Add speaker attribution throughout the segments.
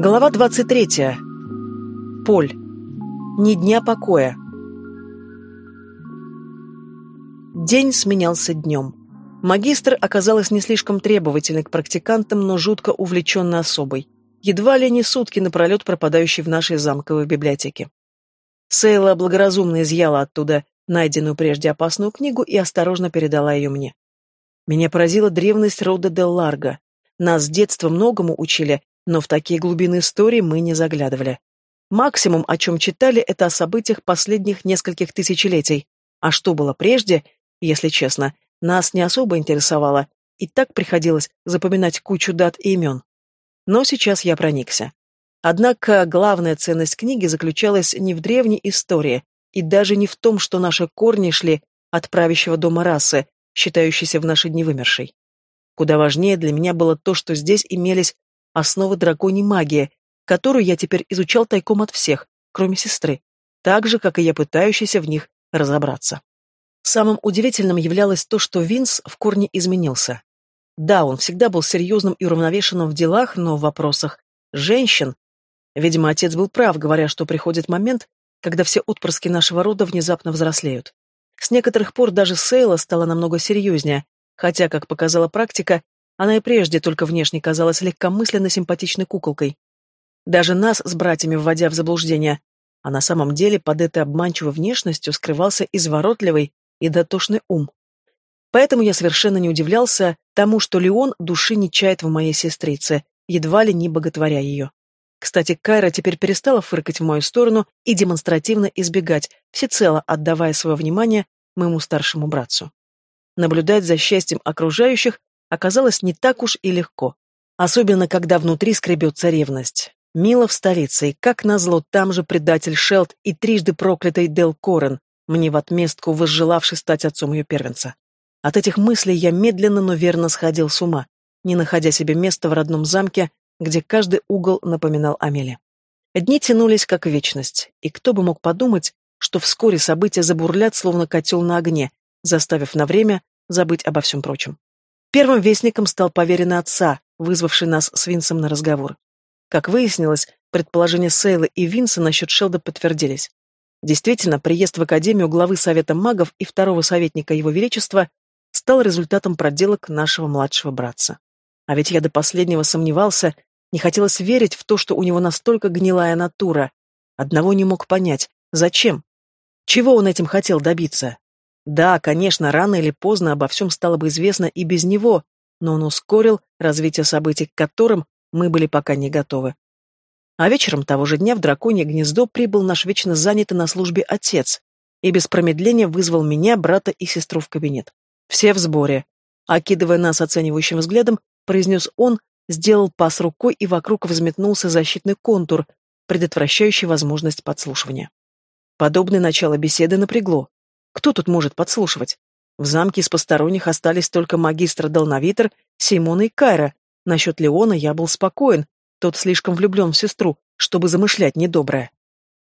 Speaker 1: Глава 23. Поль. Ни дня покоя. День сменялся днем. Магистр оказалась не слишком требовательной к практикантам, но жутко увлеченной особой. Едва ли не сутки напролет пропадающей в нашей замковой библиотеке. Сейла благоразумно изъяла оттуда найденную прежде опасную книгу и осторожно передала ее мне. Меня поразила древность рода Дел Ларго. Нас с детства многому учили, но в такие глубины истории мы не заглядывали. Максимум, о чем читали, это о событиях последних нескольких тысячелетий. А что было прежде, если честно, нас не особо интересовало, и так приходилось запоминать кучу дат и имен. Но сейчас я проникся. Однако главная ценность книги заключалась не в древней истории, и даже не в том, что наши корни шли от правящего дома расы, считающейся в наши дни вымершей. Куда важнее для меня было то, что здесь имелись основы драконьей магии, которую я теперь изучал тайком от всех, кроме сестры, так же, как и я пытающийся в них разобраться. Самым удивительным являлось то, что Винс в корне изменился. Да, он всегда был серьезным и уравновешенным в делах, но в вопросах женщин... Видимо, отец был прав, говоря, что приходит момент, когда все отпрыски нашего рода внезапно взрослеют. С некоторых пор даже Сейла стала намного серьезнее, хотя, как показала практика, она и прежде только внешне казалась легкомысленно симпатичной куколкой. Даже нас с братьями вводя в заблуждение, а на самом деле под этой обманчивой внешностью скрывался изворотливый и дотошный ум. Поэтому я совершенно не удивлялся тому, что Леон души не чает в моей сестрице, едва ли не боготворя ее. Кстати, Кайра теперь перестала фыркать в мою сторону и демонстративно избегать, всецело отдавая свое внимание моему старшему братцу. Наблюдать за счастьем окружающих оказалось не так уж и легко. Особенно, когда внутри скребется ревность. Мила в столице, и как назло там же предатель Шелд и трижды проклятый Дел Корен, мне в отместку возжелавший стать отцом ее первенца. От этих мыслей я медленно, но верно сходил с ума, не находя себе места в родном замке, где каждый угол напоминал Амеле. Дни тянулись как вечность, и кто бы мог подумать, что вскоре события забурлят, словно котел на огне, заставив на время забыть обо всем прочем. Первым вестником стал поверенный отца, вызвавший нас с Винсом на разговор. Как выяснилось, предположения Сейлы и Винса насчет Шелда подтвердились. Действительно, приезд в Академию главы Совета магов и второго советника Его Величества стал результатом проделок нашего младшего братца. А ведь я до последнего сомневался, не хотелось верить в то, что у него настолько гнилая натура. Одного не мог понять. Зачем? Чего он этим хотел добиться? Да, конечно, рано или поздно обо всем стало бы известно и без него, но он ускорил развитие событий, к которым мы были пока не готовы. А вечером того же дня в драконье гнездо прибыл наш вечно занятый на службе отец и без промедления вызвал меня, брата и сестру в кабинет. Все в сборе. Окидывая нас оценивающим взглядом, произнес он, сделал пас рукой и вокруг взметнулся защитный контур, предотвращающий возможность подслушивания. Подобное начало беседы напрягло. Кто тут может подслушивать? В замке из посторонних остались только магистр Долновитер, Симона и Кайра. Насчет Леона я был спокоен, тот слишком влюблен в сестру, чтобы замышлять недоброе.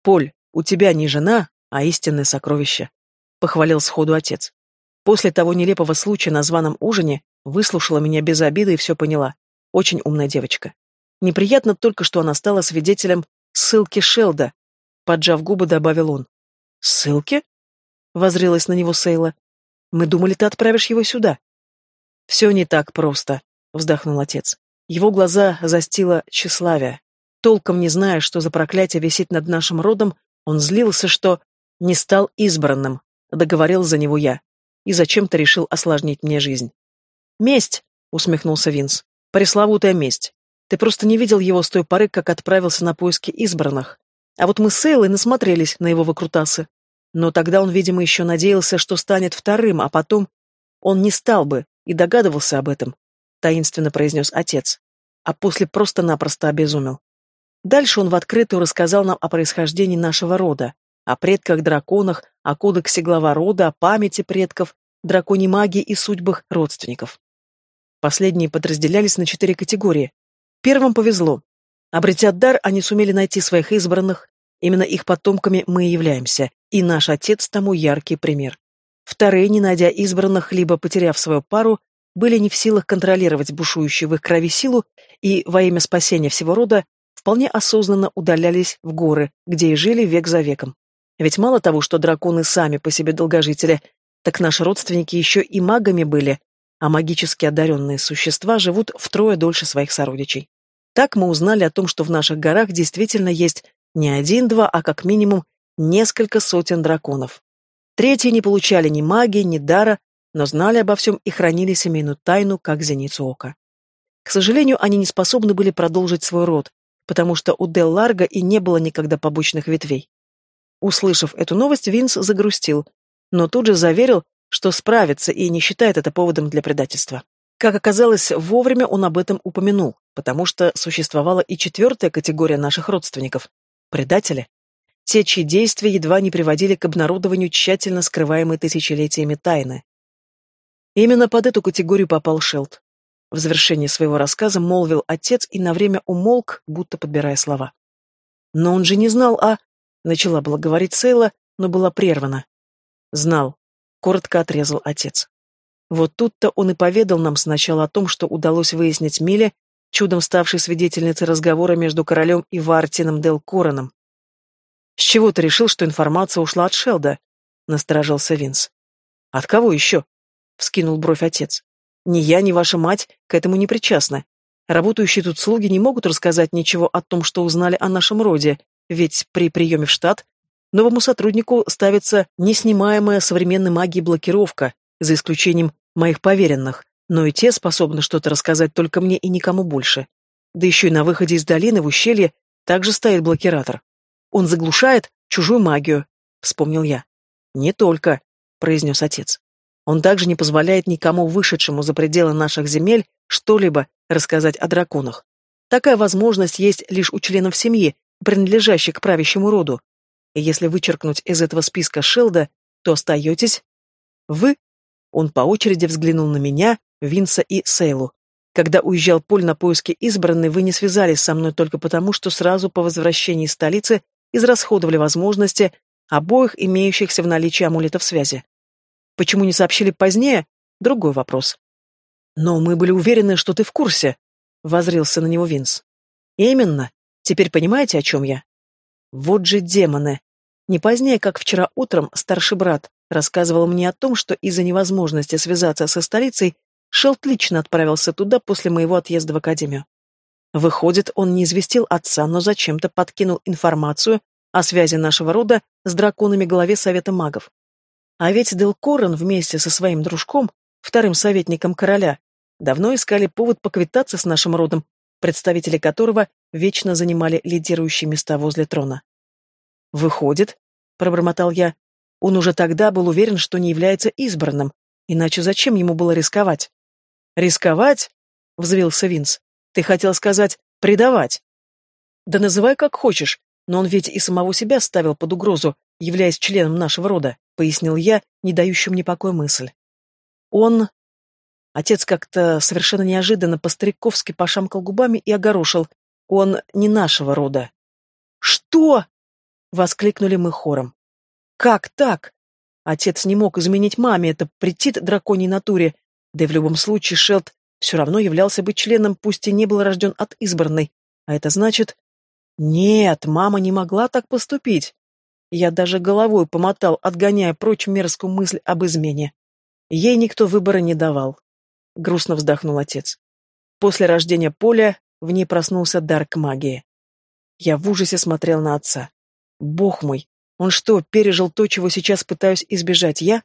Speaker 1: «Поль, у тебя не жена, а истинное сокровище», — похвалил сходу отец. После того нелепого случая на званом ужине выслушала меня без обиды и все поняла. Очень умная девочка. Неприятно только, что она стала свидетелем ссылки Шелда, поджав губы, добавил он. «Ссылки?» Воззрелась на него Сейла. Мы думали, ты отправишь его сюда. Все не так просто, вздохнул отец. Его глаза застило тщеславие. Толком не зная, что за проклятие висит над нашим родом, он злился, что не стал избранным, договорил за него я, и зачем-то решил осложнить мне жизнь. «Месть!» — усмехнулся Винс. «Пресловутая месть. Ты просто не видел его с той поры, как отправился на поиски избранных. А вот мы с Эйлой насмотрелись на его выкрутасы. Но тогда он, видимо, еще надеялся, что станет вторым, а потом он не стал бы и догадывался об этом, таинственно произнес отец, а после просто-напросто обезумел. Дальше он в открытую рассказал нам о происхождении нашего рода, о предках-драконах, о кодексе глава рода, о памяти предков, драконьей магии и судьбах родственников. Последние подразделялись на четыре категории. Первым повезло. Обретя дар, они сумели найти своих избранных, Именно их потомками мы и являемся, и наш отец тому яркий пример. Вторые, не найдя избранных, либо потеряв свою пару, были не в силах контролировать бушующую в их крови силу и, во имя спасения всего рода, вполне осознанно удалялись в горы, где и жили век за веком. Ведь мало того, что драконы сами по себе долгожители, так наши родственники еще и магами были, а магически одаренные существа живут втрое дольше своих сородичей. Так мы узнали о том, что в наших горах действительно есть не один-два, а как минимум несколько сотен драконов. Третьи не получали ни магии, ни дара, но знали обо всем и хранили семейную тайну, как зеницу ока. К сожалению, они не способны были продолжить свой род, потому что у Дел Ларго и не было никогда побочных ветвей. Услышав эту новость, Винс загрустил, но тут же заверил, что справится и не считает это поводом для предательства. Как оказалось, вовремя он об этом упомянул, потому что существовала и четвертая категория наших родственников – предатели. Те, чьи действия едва не приводили к обнародованию тщательно скрываемой тысячелетиями тайны. Именно под эту категорию попал Шелд. В завершении своего рассказа молвил отец и на время умолк, будто подбирая слова. «Но он же не знал о...» — начала было говорить Сейла, но была прервана. «Знал», — коротко отрезал отец. Вот тут-то он и поведал нам сначала о том, что удалось выяснить Миле, чудом ставшей свидетельницей разговора между королем и Вартином Дел Короном. «С чего ты решил, что информация ушла от Шелда?» — насторожился Винс. «От кого еще?» — вскинул бровь отец. Ни я, ни ваша мать к этому не причастны. Работающие тут слуги не могут рассказать ничего о том, что узнали о нашем роде, ведь при приеме в штат новому сотруднику ставится неснимаемая современной магией блокировка, за исключением моих поверенных, но и те способны что-то рассказать только мне и никому больше. Да еще и на выходе из долины в ущелье также стоит блокиратор. Он заглушает чужую магию, вспомнил я. Не только, произнес отец. Он также не позволяет никому вышедшему за пределы наших земель что-либо рассказать о драконах. Такая возможность есть лишь у членов семьи, принадлежащих к правящему роду. И если вычеркнуть из этого списка Шелда, то остаетесь вы. Он по очереди взглянул на меня, Винса и Сейлу. Когда уезжал Поль на поиски избранной, вы не связались со мной только потому, что сразу по возвращении из столицы израсходовали возможности обоих имеющихся в наличии амулетов связи. Почему не сообщили позднее? Другой вопрос. Но мы были уверены, что ты в курсе, возрился на него Винс. Именно. Теперь понимаете, о чем я? Вот же демоны. Не позднее, как вчера утром, старший брат рассказывал мне о том, что из-за невозможности связаться со столицей Шелт лично отправился туда после моего отъезда в академию. Выходит, он не известил отца, но зачем-то подкинул информацию о связи нашего рода с драконами главе Совета магов. А ведь Делкорен вместе со своим дружком, вторым советником короля, давно искали повод поквитаться с нашим родом, представители которого вечно занимали лидирующие места возле трона. «Выходит», — пробормотал я, — «он уже тогда был уверен, что не является избранным, иначе зачем ему было рисковать?» «Рисковать?» — взвился Винс. «Ты хотел сказать «предавать». «Да называй как хочешь, но он ведь и самого себя ставил под угрозу, являясь членом нашего рода», — пояснил я, не дающим мне покоя мысль. «Он...» Отец как-то совершенно неожиданно по-стариковски пошамкал губами и огорошил. «Он не нашего рода». «Что?» — воскликнули мы хором. «Как так?» Отец не мог изменить маме, это претит драконьей натуре, да и в любом случае Шелд все равно являлся бы членом, пусть и не был рожден от избранной, а это значит... Нет, мама не могла так поступить. Я даже головой помотал, отгоняя прочь мерзкую мысль об измене. Ей никто выбора не давал. Грустно вздохнул отец. После рождения Поля в ней проснулся дар к магии. Я в ужасе смотрел на отца. Бог мой, он что, пережил то, чего сейчас пытаюсь избежать я?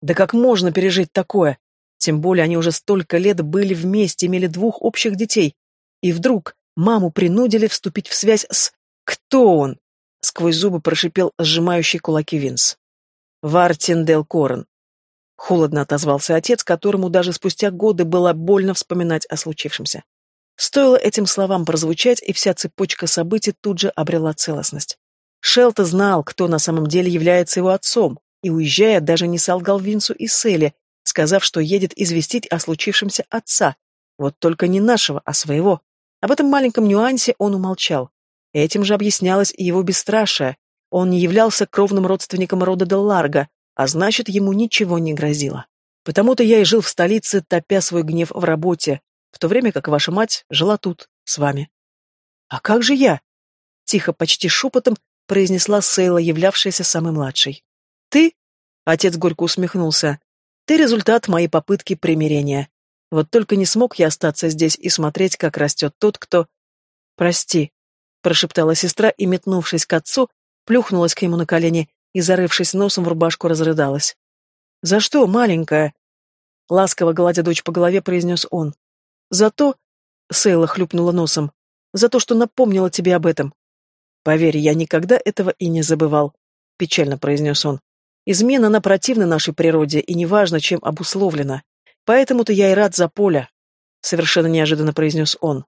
Speaker 1: Да как можно пережить такое? Тем более они уже столько лет были вместе, имели двух общих детей. И вдруг маму принудили вступить в связь с... Кто он? сквозь зубы прошипел сжимающий кулаки Винс. Вартин Дел Корен. Холодно отозвался отец, которому даже спустя годы было больно вспоминать о случившемся. Стоило этим словам прозвучать, и вся цепочка событий тут же обрела целостность. Шелта знал, кто на самом деле является его отцом, и, уезжая, даже не солгал Винсу и Селли, сказав, что едет известить о случившемся отца, вот только не нашего, а своего. Об этом маленьком нюансе он умолчал, Этим же объяснялось и его бесстрашие. Он не являлся кровным родственником рода Делларга, а значит, ему ничего не грозило. Потому-то я и жил в столице, топя свой гнев в работе, в то время как ваша мать жила тут, с вами. «А как же я?» — тихо, почти шепотом произнесла Сейла, являвшаяся самой младшей. «Ты?» — отец горько усмехнулся. «Ты результат моей попытки примирения. Вот только не смог я остаться здесь и смотреть, как растет тот, кто...» «Прости», — прошептала сестра и, метнувшись к отцу, плюхнулась к нему на колени и, зарывшись носом в рубашку, разрыдалась. «За что, маленькая?» Ласково гладя дочь по голове, произнес он. «За то...» — Сейла хлюпнула носом. «За то, что напомнила тебе об этом. Поверь, я никогда этого и не забывал», — печально произнес он. «Измена, она противна нашей природе, и неважно, чем обусловлена. Поэтому-то я и рад за Поля», — совершенно неожиданно произнес он.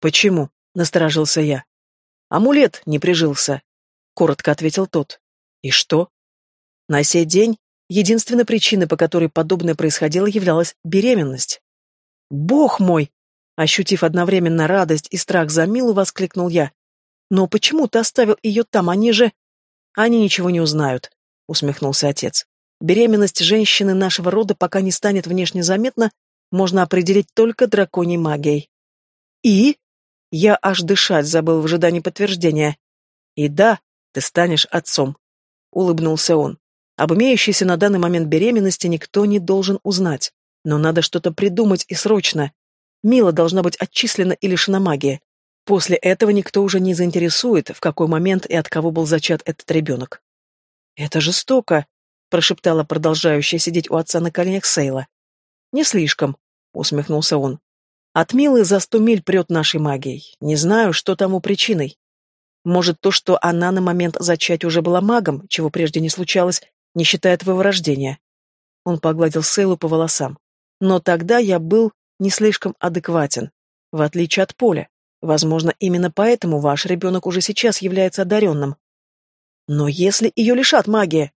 Speaker 1: «Почему?» — насторожился я. «Амулет не прижился», — коротко ответил тот. «И что?» На сей день единственной причиной, по которой подобное происходило, являлась беременность. «Бог мой!» Ощутив одновременно радость и страх за Милу, воскликнул я. «Но почему ты оставил ее там? Они же...» «Они ничего не узнают», — усмехнулся отец. «Беременность женщины нашего рода пока не станет внешне заметна, можно определить только драконьей магией». «И?» Я аж дышать забыл в ожидании подтверждения. «И да, ты станешь отцом», — улыбнулся он. «Об имеющейся на данный момент беременности никто не должен узнать. Но надо что-то придумать и срочно. Мила должна быть отчислена и лишена магии. После этого никто уже не заинтересует, в какой момент и от кого был зачат этот ребенок. «Это жестоко», — прошептала продолжающая сидеть у отца на коленях Сейла. «Не слишком», — усмехнулся он. «От Милы за сто миль прет нашей магией. Не знаю, что тому причиной. Может, то, что она на момент зачатия уже была магом, чего прежде не случалось, не считая твоего рождения». Он погладил Сейлу по волосам. «Но тогда я был не слишком адекватен, в отличие от Поля. Возможно, именно поэтому ваш ребенок уже сейчас является одаренным. Но если ее лишат магии?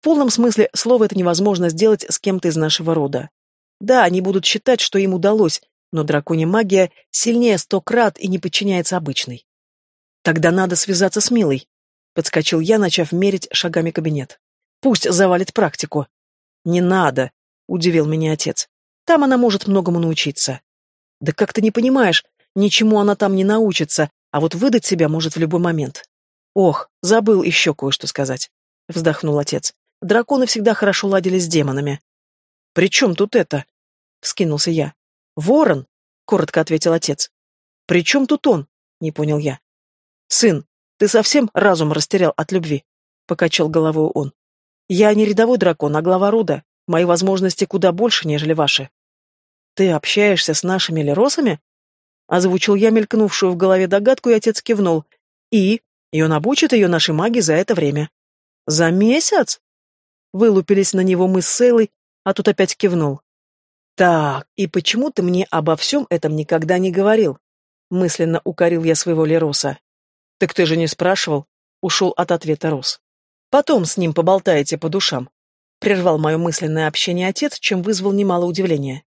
Speaker 1: В полном смысле слова это невозможно сделать с кем-то из нашего рода. Да, они будут считать, что им удалось, но драконья магия сильнее сто крат и не подчиняется обычной. Тогда надо связаться с Милой. Подскочил я, начав мерить шагами кабинет. Пусть завалит практику. Не надо, удивил меня отец. Там она может многому научиться. Да как ты не понимаешь, Ничему она там не научится, а вот выдать себя может в любой момент. Ох, забыл еще кое-что сказать. Вздохнул отец. Драконы всегда хорошо ладили с демонами. «При чем тут это?» — вскинулся я. «Ворон!» — коротко ответил отец. «При чем тут он?» — не понял я. «Сын, ты совсем разум растерял от любви?» — покачал головой он. «Я не рядовой дракон, а глава рода. Мои возможности куда больше, нежели ваши». «Ты общаешься с нашими леросами?» Озвучил я мелькнувшую в голове догадку, и отец кивнул. И? И он обучит ее нашей магии за это время. За месяц? Вылупились на него мы с Сейлой, а тут опять кивнул. Так, и почему ты мне обо всем этом никогда не говорил? Мысленно укорил я своего Лероса. Так ты же не спрашивал, ушел от ответа Рос. Потом с ним поболтаете по душам. Прервал мое мысленное общение отец, чем вызвал немало удивления.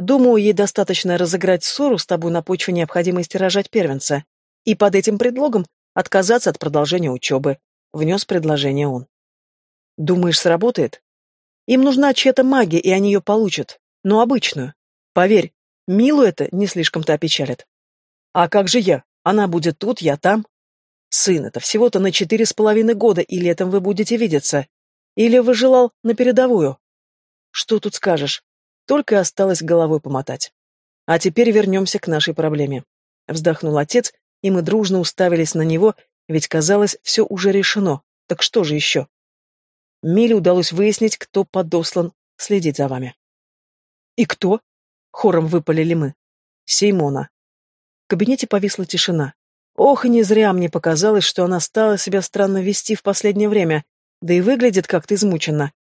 Speaker 1: Думаю, ей достаточно разыграть ссору с тобой на почве необходимости рожать первенца. И под этим предлогом отказаться от продолжения учебы. Внес предложение он. Думаешь, сработает? Им нужна чья-то магия, и они ее получат. Но обычную. Поверь, Милу это не слишком-то опечалит. А как же я? Она будет тут, я там. Сын, это всего-то на четыре с половиной года, и летом вы будете видеться. Или вы желал на передовую? Что тут скажешь? Только осталось головой помотать. А теперь вернемся к нашей проблеме. Вздохнул отец, и мы дружно уставились на него, ведь казалось, все уже решено. Так что же еще? Миле удалось выяснить, кто подослан следить за вами. «И кто?» — хором выпалили мы. «Сеймона». В кабинете повисла тишина. Ох, не зря мне показалось, что она стала себя странно вести в последнее время, да и выглядит как-то измученно.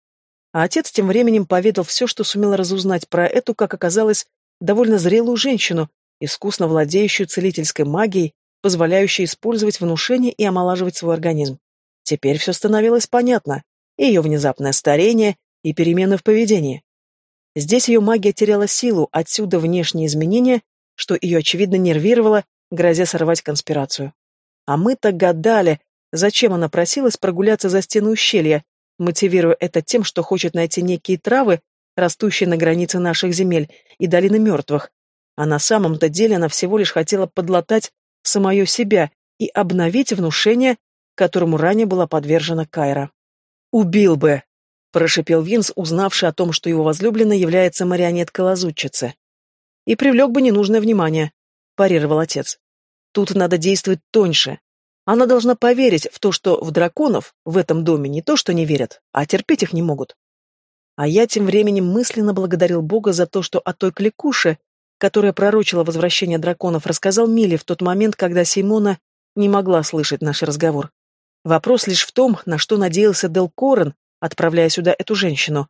Speaker 1: А отец тем временем поведал все, что сумел разузнать про эту, как оказалось, довольно зрелую женщину, искусно владеющую целительской магией, позволяющей использовать внушение и омолаживать свой организм. Теперь все становилось понятно. Ее внезапное старение, и перемены в поведении. Здесь ее магия теряла силу, отсюда внешние изменения, что ее, очевидно, нервировало, грозя сорвать конспирацию. А мы-то гадали, зачем она просилась прогуляться за стену ущелья, мотивируя это тем, что хочет найти некие травы, растущие на границе наших земель и долины мертвых, а на самом-то деле она всего лишь хотела подлатать самое себя и обновить внушение, которому ранее была подвержена Кайра. «Убил бы!» — прошипел Винс, узнавший о том, что его возлюбленная является марионеткой лазутчицы. «И привлек бы ненужное внимание», — парировал отец. «Тут надо действовать тоньше. Она должна поверить в то, что в драконов в этом доме не то, что не верят, а терпеть их не могут». А я тем временем мысленно благодарил Бога за то, что о той кликуше, которая пророчила возвращение драконов, рассказал Миле в тот момент, когда Симона не могла слышать наш разговор. Вопрос лишь в том, на что надеялся Дел Корен, отправляя сюда эту женщину.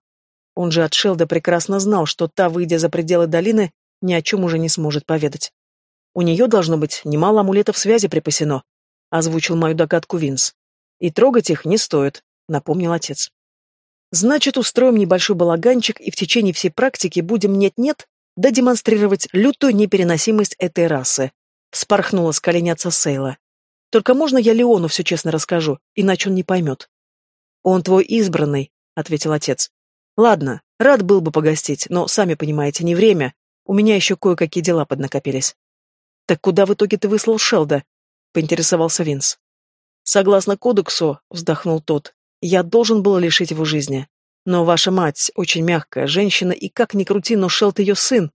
Speaker 1: Он же от Шелда прекрасно знал, что та, выйдя за пределы долины, ни о чем уже не сможет поведать. У нее должно быть немало амулетов связи припасено, озвучил мою догадку Винс. И трогать их не стоит, напомнил отец. Значит, устроим небольшой балаганчик и в течение всей практики будем нет-нет, да демонстрировать лютую непереносимость этой расы. Вспорхнула с колени отца Сейла. Только можно я Леону все честно расскажу, иначе он не поймет. Он твой избранный, ответил отец. Ладно, рад был бы погостить, но, сами понимаете, не время. У меня еще кое-какие дела поднакопились. Так куда в итоге ты выслал Шелда? Поинтересовался Винс. Согласно кодексу, вздохнул тот, я должен был лишить его жизни. Но ваша мать очень мягкая женщина, и как ни крути, но Шелд ее сын.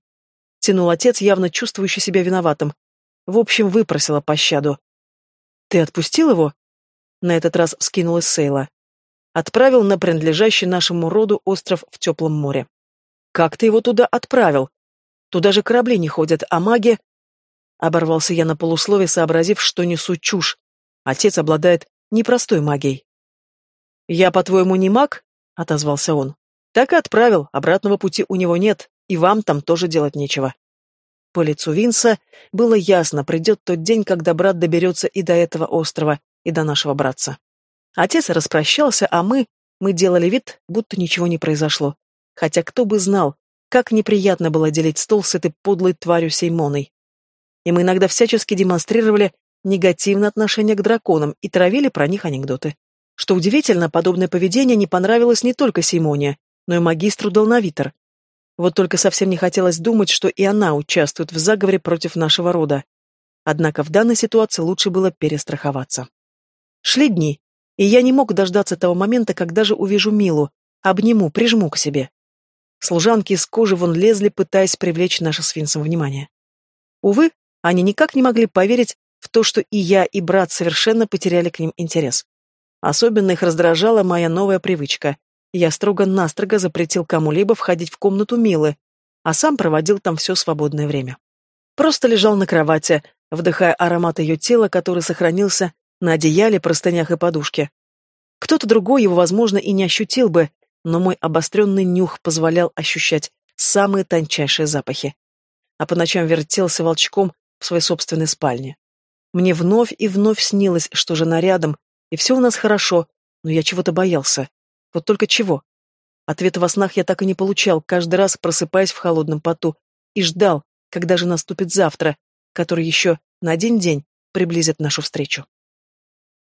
Speaker 1: Тянул отец, явно чувствующий себя виноватым. В общем, выпросила пощаду. Ты отпустил его? На этот раз вскинулась Сейла. Отправил на принадлежащий нашему роду остров в теплом море. Как ты его туда отправил? Туда же корабли не ходят, а маги... Оборвался я на полуслове, сообразив, что несу чушь. Отец обладает непростой магией. «Я, по-твоему, не маг?» — отозвался он. «Так и отправил, обратного пути у него нет, и вам там тоже делать нечего». По лицу Винса было ясно, придет тот день, когда брат доберется и до этого острова, и до нашего братца. Отец распрощался, а мы... Мы делали вид, будто ничего не произошло. Хотя кто бы знал, как неприятно было делить стол с этой подлой тварью Сеймоной. И мы иногда всячески демонстрировали негативное отношение к драконам и травили про них анекдоты. Что удивительно, подобное поведение не понравилось не только Симоне, но и магистру Долновитер. Вот только совсем не хотелось думать, что и она участвует в заговоре против нашего рода. Однако в данной ситуации лучше было перестраховаться. Шли дни, и я не мог дождаться того момента, когда же увижу Милу, обниму, прижму к себе. Служанки из кожи вон лезли, пытаясь привлечь наше с внимание. Увы, они никак не могли поверить в то, что и я, и брат совершенно потеряли к ним интерес. Особенно их раздражала моя новая привычка. Я строго-настрого запретил кому-либо входить в комнату Милы, а сам проводил там все свободное время. Просто лежал на кровати, вдыхая аромат ее тела, который сохранился на одеяле, простынях и подушке. Кто-то другой его, возможно, и не ощутил бы, но мой обостренный нюх позволял ощущать самые тончайшие запахи. А по ночам вертелся волчком в своей собственной спальне. Мне вновь и вновь снилось, что жена рядом, и все у нас хорошо, но я чего-то боялся. Вот только чего? Ответа во снах я так и не получал, каждый раз просыпаясь в холодном поту, и ждал, когда же наступит завтра, который еще на один день приблизит нашу встречу.